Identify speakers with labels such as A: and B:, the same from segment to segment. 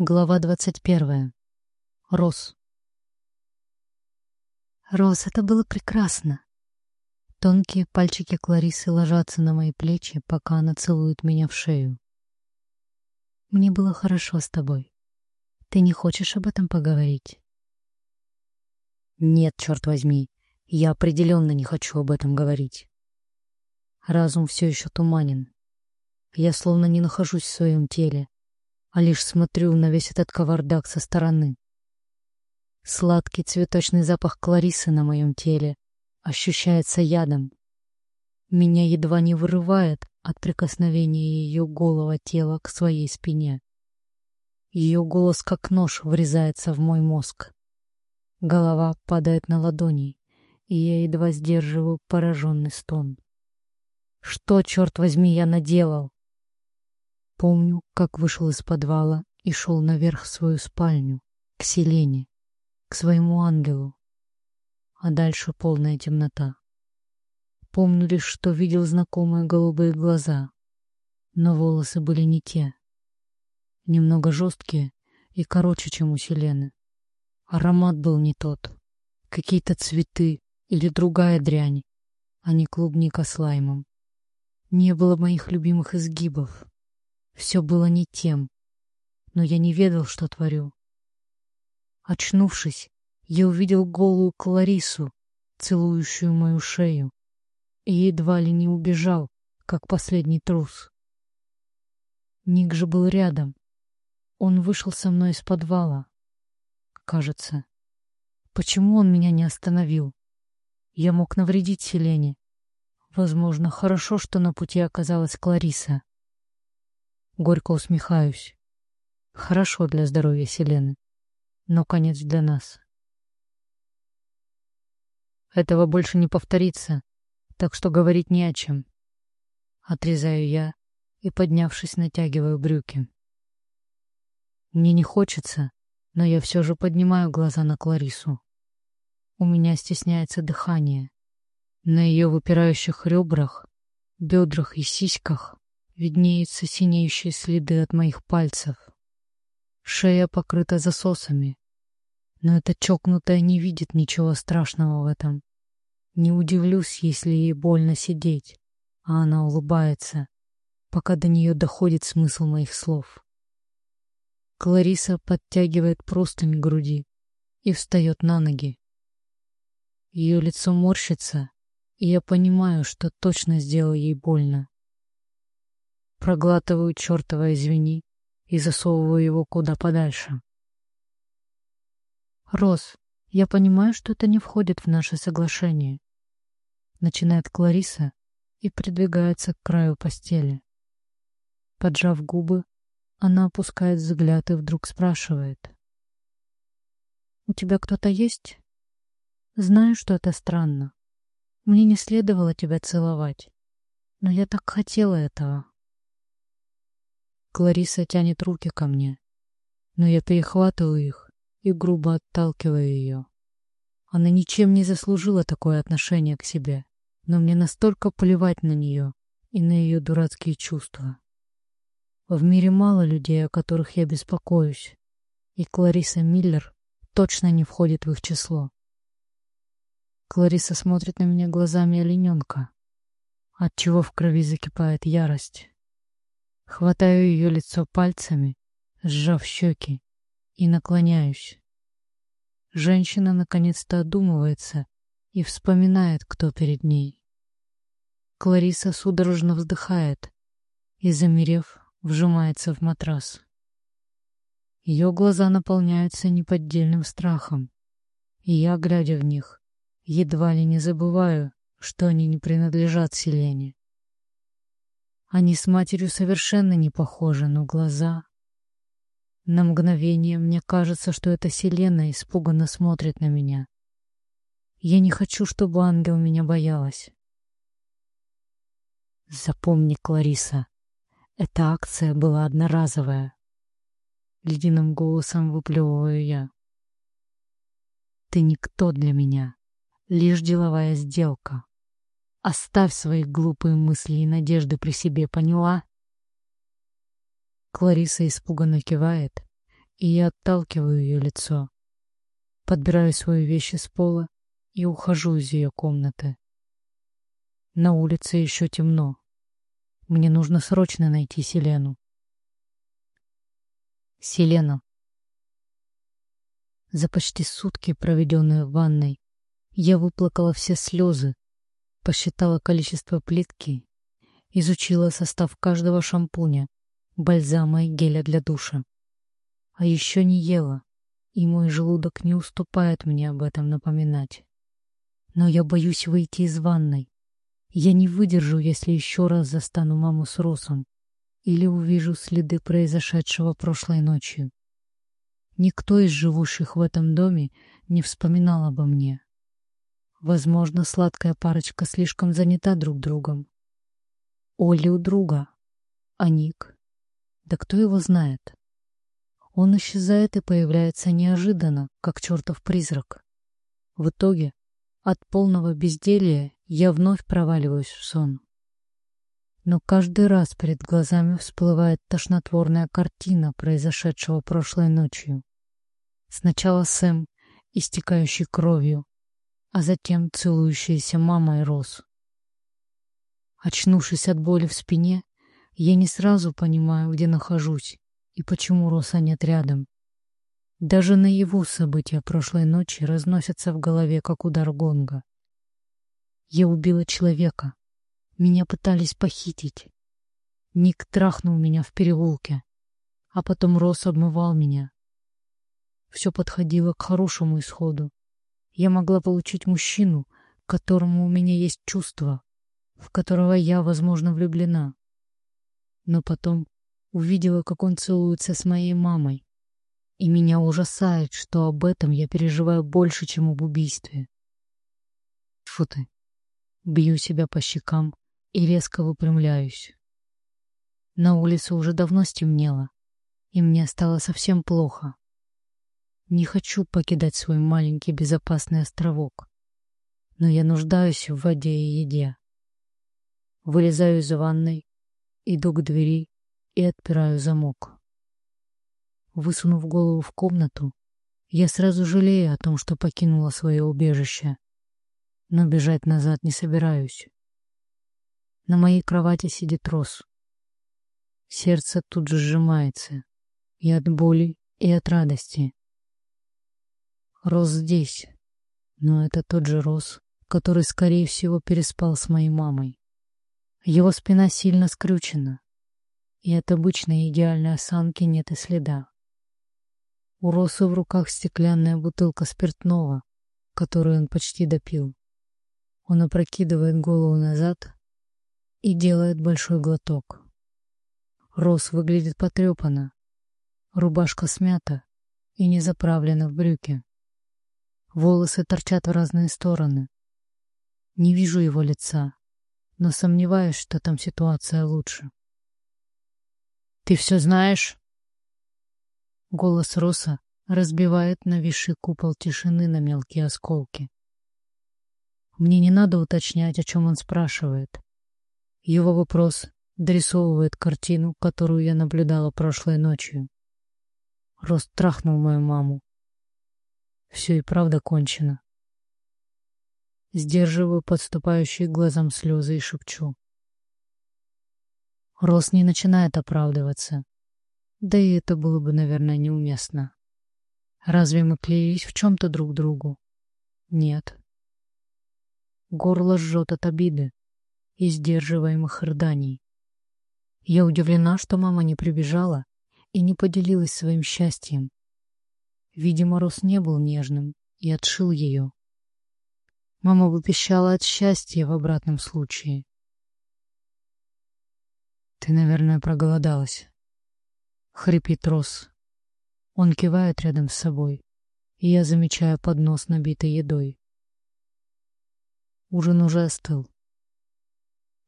A: Глава двадцать первая. Рос. Рос, это было прекрасно. Тонкие пальчики Кларисы ложатся на мои плечи, пока она целует меня в шею. Мне было хорошо с тобой. Ты не хочешь об этом поговорить? Нет, черт возьми, я определенно не хочу об этом говорить. Разум все еще туманен. Я словно не нахожусь в своем теле, а лишь смотрю на весь этот кавардак со стороны. Сладкий цветочный запах Кларисы на моем теле ощущается ядом. Меня едва не вырывает от прикосновения ее голого тела к своей спине. Ее голос как нож врезается в мой мозг. Голова падает на ладони, и я едва сдерживаю пораженный стон. Что, черт возьми, я наделал? Помню, как вышел из подвала и шел наверх в свою спальню, к Селене, к своему ангелу. А дальше полная темнота. Помню лишь, что видел знакомые голубые глаза, но волосы были не те. Немного жесткие и короче, чем у Селены. Аромат был не тот. Какие-то цветы или другая дрянь, а не клубника с лаймом. Не было моих любимых изгибов, все было не тем, но я не ведал, что творю. Очнувшись, я увидел голую Кларису, целующую мою шею, и едва ли не убежал, как последний трус. Ник же был рядом. Он вышел со мной из подвала. Кажется. Почему он меня не остановил? Я мог навредить Селене. Возможно, хорошо, что на пути оказалась Клариса. Горько усмехаюсь. Хорошо для здоровья Селены, но конец для нас. Этого больше не повторится, так что говорить не о чем. Отрезаю я и, поднявшись, натягиваю брюки. Мне не хочется, но я все же поднимаю глаза на Кларису. У меня стесняется дыхание. На ее выпирающих ребрах, бедрах и сиськах виднеются синеющие следы от моих пальцев. Шея покрыта засосами, но эта чокнутая не видит ничего страшного в этом. Не удивлюсь, если ей больно сидеть, а она улыбается, пока до нее доходит смысл моих слов. Клариса подтягивает простынь груди и встает на ноги. Ее лицо морщится, и я понимаю, что точно сделал ей больно. Проглатываю чертова извини и засовываю его куда подальше. «Рос, я понимаю, что это не входит в наше соглашение», — начинает Клариса и придвигается к краю постели. Поджав губы, она опускает взгляд и вдруг спрашивает. «У тебя кто-то есть?» «Знаю, что это странно. Мне не следовало тебя целовать, но я так хотела этого». Клариса тянет руки ко мне, но я перехватываю их и грубо отталкиваю ее. Она ничем не заслужила такое отношение к себе, но мне настолько плевать на нее и на ее дурацкие чувства. В мире мало людей, о которых я беспокоюсь, и Клариса Миллер точно не входит в их число. Клариса смотрит на меня глазами олененка, отчего в крови закипает ярость. Хватаю ее лицо пальцами, сжав щеки, и наклоняюсь. Женщина наконец-то одумывается и вспоминает, кто перед ней. Клариса судорожно вздыхает и, замерев, вжимается в матрас. Ее глаза наполняются неподдельным страхом, и я, глядя в них, едва ли не забываю, что они не принадлежат Селене. Они с матерью совершенно не похожи, но глаза... На мгновение мне кажется, что эта Селена испуганно смотрит на меня. Я не хочу, чтобы ангел меня боялась. Запомни, Клариса, эта акция была одноразовая. Ледяным голосом выплевываю я. Ты никто для меня, лишь деловая сделка. Оставь свои глупые мысли и надежды при себе, поняла? Клариса испуганно кивает и я отталкиваю ее лицо. Подбираю свои вещи с пола и ухожу из ее комнаты. На улице еще темно. Мне нужно срочно найти Селену. Селена. За почти сутки, проведенные в ванной, я выплакала все слезы, посчитала количество плитки, изучила состав каждого шампуня, бальзама и геля для душа. А еще не ела, и мой желудок не уступает мне об этом напоминать. Но я боюсь выйти из ванной. Я не выдержу, если еще раз застану маму с Росом или увижу следы произошедшего прошлой ночью. Никто из живущих в этом доме не вспоминал обо мне. Возможно, сладкая парочка слишком занята друг другом. Оля у друга, а Ник? Да кто его знает? Он исчезает и появляется неожиданно, как чертов призрак. В итоге, от полного безделья я вновь проваливаюсь в сон. Но каждый раз перед глазами всплывает тошнотворная картина произошедшего прошлой ночью. Сначала Сэм, истекающий кровью, а затем целующаяся мама и Рос. Очнувшись от боли в спине, я не сразу понимаю, где нахожусь и почему Роса нет рядом. Даже наяву события прошлой ночи разносятся в голове, как удар гонга. Я убила человека. Меня пытались похитить. Ник трахнул меня в переулке, а потом Рос обмывал меня. Все подходило к хорошему исходу. Я могла получить мужчину, к которому у меня есть чувства, в которого я, возможно, влюблена. Но потом увидела, как он целуется с моей мамой. И меня ужасает, что об этом я переживаю больше, чем об убийстве. Фу ты. Бью себя по щекам и резко выпрямляюсь. На улице уже давно стемнело, и мне стало совсем плохо. Не хочу покидать свой маленький безопасный островок, но я нуждаюсь в воде и еде. Вылезаю из ванной, иду к двери и отпираю замок. Высунув голову в комнату, я сразу жалею о том, что покинула свое убежище, но бежать назад не собираюсь. На моей кровати сидит Рос. Сердце тут же сжимается и от боли, и от радости. Рос здесь, но это тот же Рос, который, скорее всего, переспал с моей мамой. Его спина сильно скрючена, и от обычной идеальной осанки нет и следа. У Роса в руках стеклянная бутылка спиртного, которую он почти допил. Он опрокидывает голову назад и делает большой глоток. Рос выглядит потрепанно, рубашка смята и не заправлена в брюки. Волосы торчат в разные стороны. Не вижу его лица, но сомневаюсь, что там ситуация лучше. «Ты все знаешь?» Голос Роса разбивает нависший купол тишины на мелкие осколки. Мне не надо уточнять, о чем он спрашивает. Его вопрос дорисовывает картину, которую я наблюдала прошлой ночью. Рост трахнул мою маму, все и правда кончено. Сдерживаю подступающие глазам слезы и шепчу. Рос не начинает оправдываться. Да и это было бы, наверное, неуместно. Разве мы клеились в чем-то друг другу? Нет. Горло жжет от обиды и сдерживаемых рыданий. Я удивлена, что мама не прибежала и не поделилась своим счастьем. Видимо, Рос не был нежным и отшил ее. Мама бы пищала от счастья в обратном случае. «Ты, наверное, проголодалась», — хрипит Рос. Он кивает рядом с собой, и я замечаю поднос, набитый едой. Ужин уже остыл.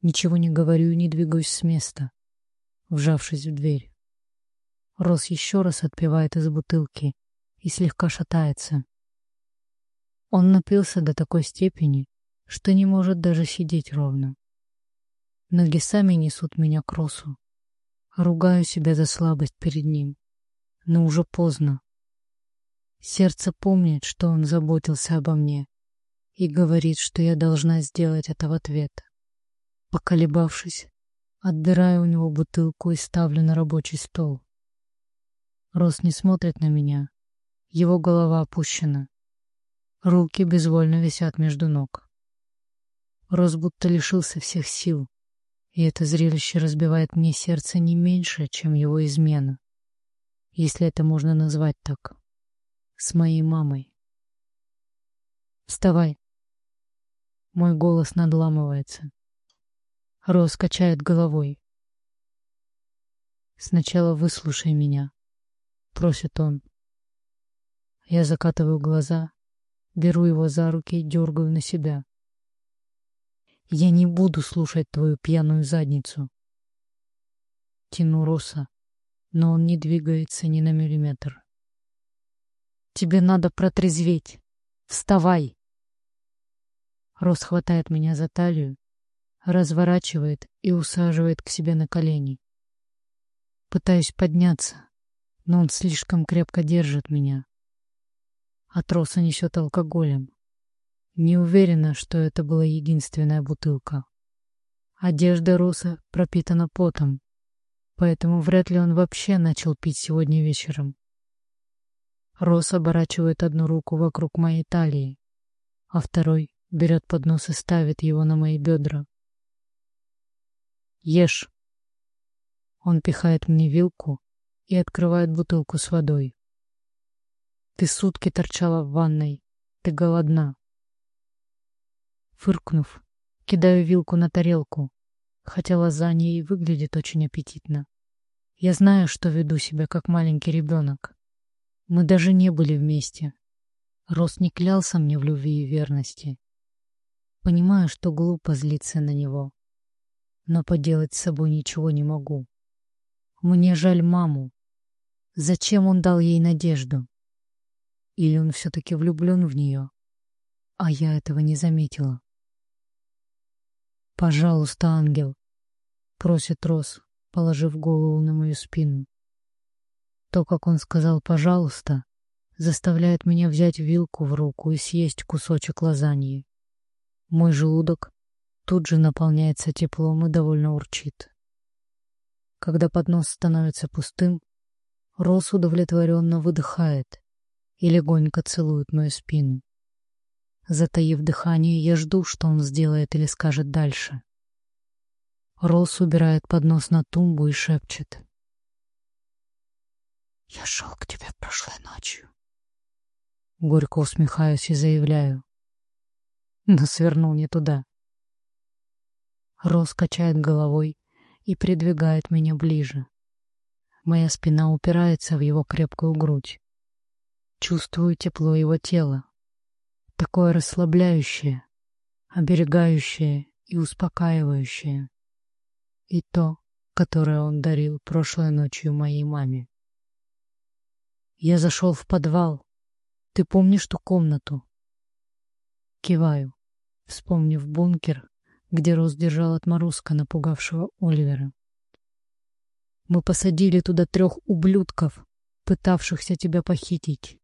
A: Ничего не говорю и не двигаюсь с места, вжавшись в дверь. Рос еще раз отпивает из бутылки и слегка шатается. Он напился до такой степени, что не может даже сидеть ровно. Ноги сами несут меня к Росу. Ругаю себя за слабость перед ним. но уже поздно. Сердце помнит, что он заботился обо мне и говорит, что я должна сделать это в ответ. Поколебавшись, отбираю у него бутылку и ставлю на рабочий стол. Рос не смотрит на меня. Его голова опущена. Руки безвольно висят между ног. Рос будто лишился всех сил, и это зрелище разбивает мне сердце не меньше, чем его измена, если это можно назвать так, с моей мамой. «Вставай!» Мой голос надламывается. Рос качает головой. «Сначала выслушай меня», — просит он. Я закатываю глаза, беру его за руки и дергаю на себя. Я не буду слушать твою пьяную задницу. Тяну Роса, но он не двигается ни на миллиметр. Тебе надо протрезветь. Вставай. Рос хватает меня за талию, разворачивает и усаживает к себе на колени. Пытаюсь подняться, но он слишком крепко держит меня. От Роса несет алкоголем. Не уверена, что это была единственная бутылка. Одежда Руса пропитана потом, поэтому вряд ли он вообще начал пить сегодня вечером. Рос оборачивает одну руку вокруг моей талии, а второй берет поднос и ставит его на мои бедра. «Ешь!» Он пихает мне вилку и открывает бутылку с водой. «Ты сутки торчала в ванной. Ты голодна. Фыркнув, кидаю вилку на тарелку, хотя лазанья и выглядит очень аппетитно. Я знаю, что веду себя как маленький ребенок. Мы даже не были вместе. Рос не клялся мне в любви и верности. Понимаю, что глупо злиться на него. Но поделать с собой ничего не могу. Мне жаль маму. Зачем он дал ей надежду? Или он все-таки влюблен в нее? А я этого не заметила. «Пожалуйста, ангел», — просит Рос, положив голову на мою спину. То, как он сказал «пожалуйста», заставляет меня взять вилку в руку и съесть кусочек лазаньи. Мой желудок тут же наполняется теплом и довольно урчит. Когда поднос становится пустым, Рос удовлетворенно выдыхает и легонько целует мою спину. Затаив дыхание, я жду, что он сделает или скажет дальше. Ролс убирает поднос на тумбу и шепчет. «Я шел к тебе прошлой ночью». Горько усмехаюсь и заявляю. Но свернул не туда. Рос качает головой и придвигает меня ближе. Моя спина упирается в его крепкую грудь. Чувствую тепло его тела, такое расслабляющее, оберегающее и успокаивающее. И то, которое он дарил прошлой ночью моей маме. Я зашел в подвал. Ты помнишь ту комнату? Киваю, вспомнив бункер, где Рос держал отморозка, напугавшего Оливера. Мы посадили туда трех ублюдков, пытавшихся тебя похитить.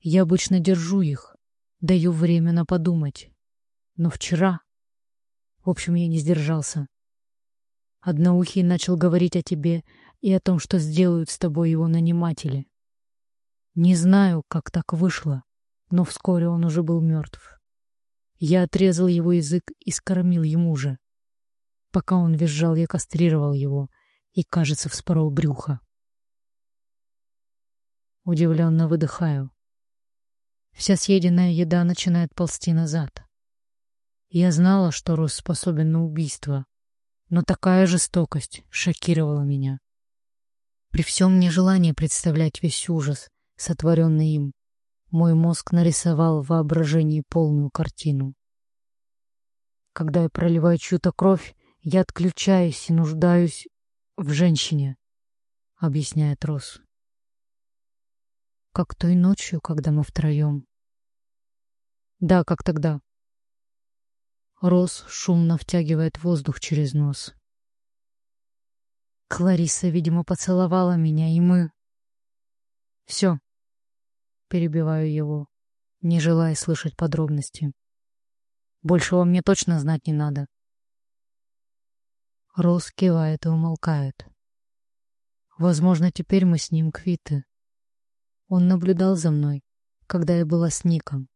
A: Я обычно держу их, Даю время на подумать. Но вчера... В общем, я не сдержался. Одноухий начал говорить о тебе и о том, что сделают с тобой его наниматели. Не знаю, как так вышло, но вскоре он уже был мертв. Я отрезал его язык и скормил ему же. Пока он визжал, я кастрировал его и, кажется, вспорол брюхо. Удивленно выдыхаю. Вся съеденная еда начинает ползти назад. Я знала, что Рос способен на убийство, но такая жестокость шокировала меня. При всем нежелании представлять весь ужас, сотворенный им, мой мозг нарисовал в воображении полную картину. Когда я проливаю чью-то кровь, я отключаюсь и нуждаюсь в женщине, — объясняет Рос как той ночью, когда мы втроем. Да, как тогда. Рос шумно втягивает воздух через нос. Клариса, видимо, поцеловала меня, и мы... Все. Перебиваю его, не желая слышать подробности. Большего мне точно знать не надо. Рос кивает и умолкает. Возможно, теперь мы с ним квиты. Он наблюдал за мной, когда я была с Ником.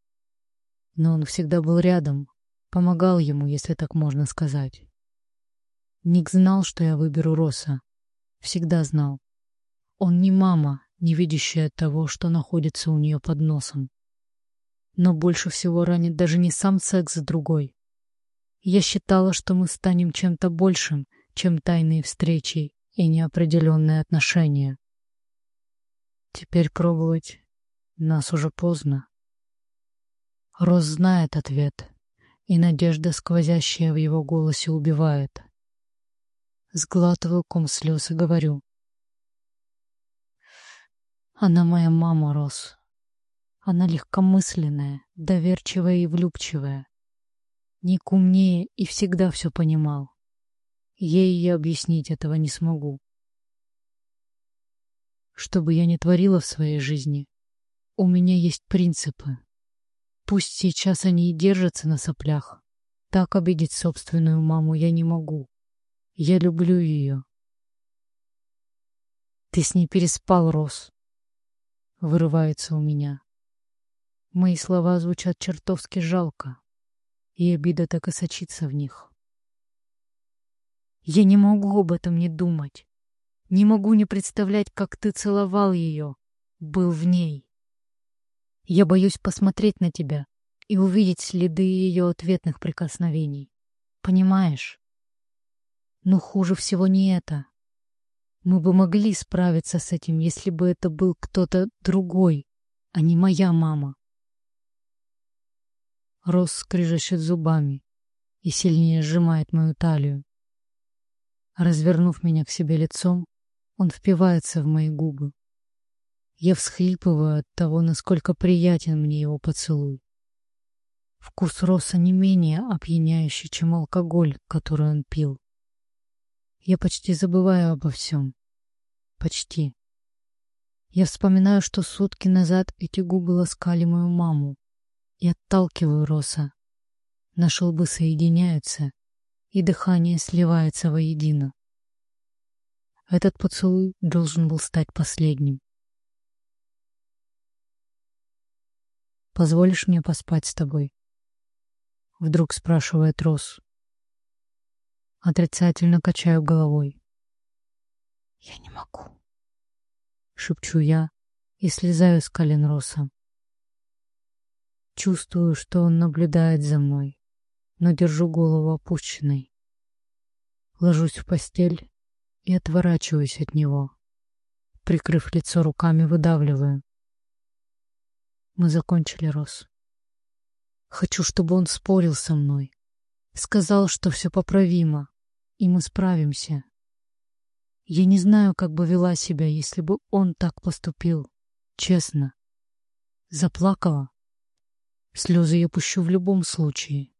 A: Но он всегда был рядом, помогал ему, если так можно сказать. Ник знал, что я выберу Роса. Всегда знал. Он не мама, не видящая того, что находится у нее под носом. Но больше всего ранит даже не сам секс с другой. Я считала, что мы станем чем-то большим, чем тайные встречи и неопределенные отношения. Теперь пробовать нас уже поздно. Рос знает ответ, и надежда, сквозящая в его голосе, убивает. Сглатываю ком слез и говорю. Она моя мама, Рос. Она легкомысленная, доверчивая и влюбчивая. Ник умнее и всегда все понимал. Ей я объяснить этого не смогу. Что бы я ни творила в своей жизни, у меня есть принципы. Пусть сейчас они и держатся на соплях. Так обидеть собственную маму я не могу. Я люблю ее. Ты с ней переспал, Рос. Вырывается у меня. Мои слова звучат чертовски жалко, и обида так и сочится в них. Я не могу об этом не думать. Не могу не представлять, как ты целовал ее, был в ней. Я боюсь посмотреть на тебя и увидеть следы ее ответных прикосновений. Понимаешь? Но хуже всего не это. Мы бы могли справиться с этим, если бы это был кто-то другой, а не моя мама. Рос скрежещет зубами и сильнее сжимает мою талию. Развернув меня к себе лицом, он впивается в мои губы. Я всхлипываю от того, насколько приятен мне его поцелуй. Вкус роса не менее опьяняющий, чем алкоголь, который он пил. Я почти забываю обо всем. Почти. Я вспоминаю, что сутки назад эти губы ласкали мою маму, и отталкиваю Роса. Наши лбы соединяются, и дыхание сливается воедино. Этот поцелуй должен был стать последним. «Позволишь мне поспать с тобой?» Вдруг спрашивает Рос. Отрицательно качаю головой. «Я не могу», — шепчу я и слезаю с колен Роса. Чувствую, что он наблюдает за мной, но держу голову опущенной. Ложусь в постель и отворачиваюсь от него. Прикрыв лицо руками, выдавливаю. Мы закончили, Рос. Хочу, чтобы он спорил со мной. Сказал, что все поправимо, и мы справимся. Я не знаю, как бы вела себя, если бы он так поступил. Честно. Заплакала? Слезы я пущу в любом случае.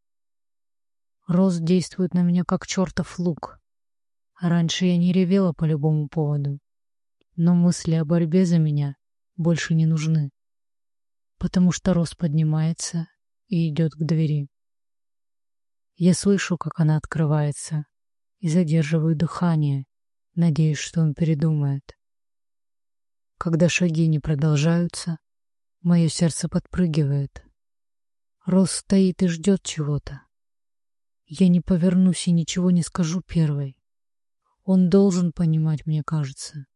A: Рост действует на меня как чертов лук. Раньше я не ревела по любому поводу, но мысли о борьбе за меня больше не нужны, потому что Рос поднимается и идет к двери. Я слышу, как она открывается, и задерживаю дыхание, надеясь, что он передумает. Когда шаги не продолжаются, мое сердце подпрыгивает. Рос стоит и ждет чего-то. Я не повернусь и ничего не скажу первой. Он должен понимать, мне кажется.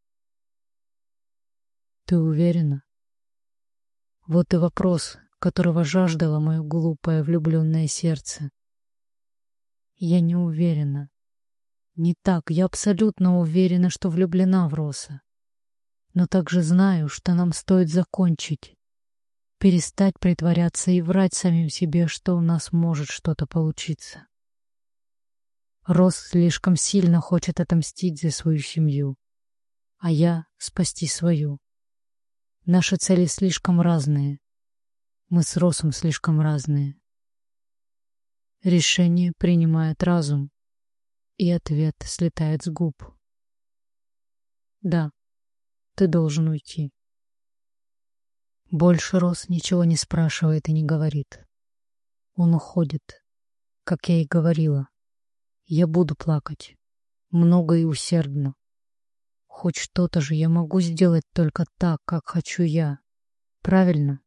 A: Ты уверена? Вот и вопрос, которого жаждало мое глупое влюбленное сердце. Я не уверена. Не так, я абсолютно уверена, что влюблена в Роса. Но также знаю, что нам стоит закончить. Перестать притворяться и врать самим себе, что у нас может что-то получиться. Рос слишком сильно хочет отомстить за свою семью, а я — спасти свою. Наши цели слишком разные. Мы с Росом слишком разные. Решение принимает разум, и ответ слетает с губ. Да, ты должен уйти. Больше Рос ничего не спрашивает и не говорит. Он уходит, как я и говорила. Я буду плакать. Много и усердно. Хоть что-то же я могу сделать только так, как хочу я. Правильно?